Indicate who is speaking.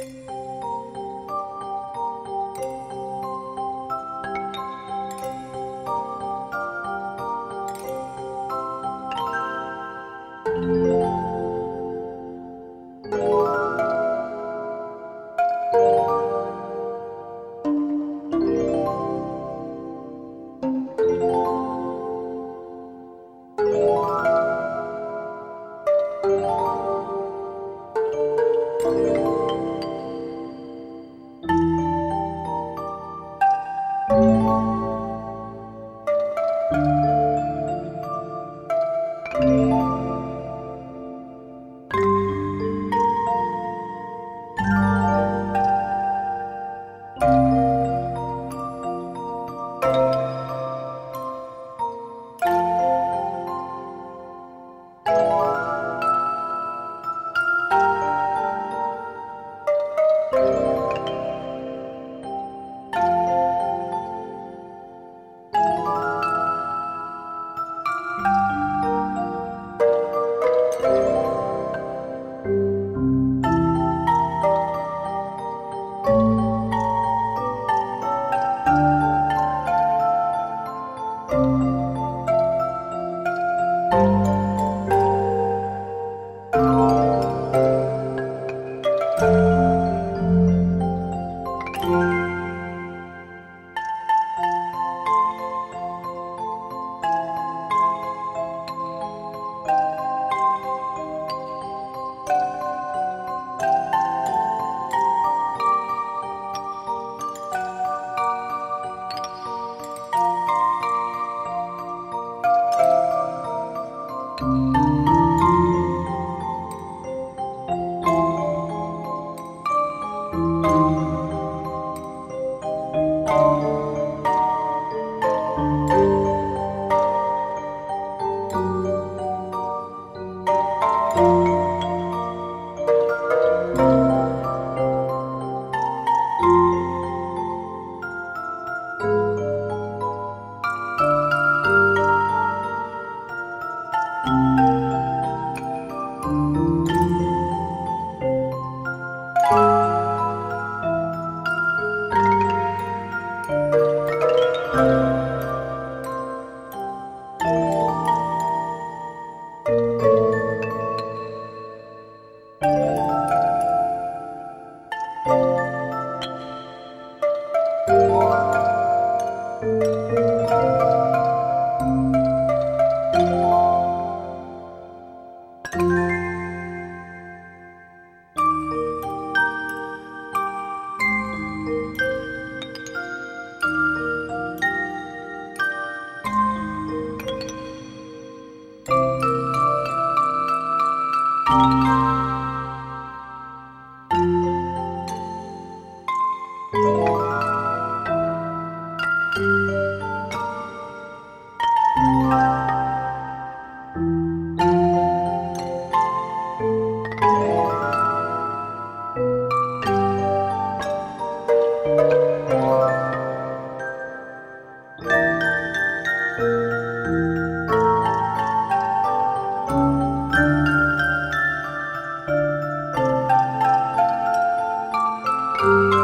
Speaker 1: thank you Thank you. 嗯。Thank you. Música Thank you.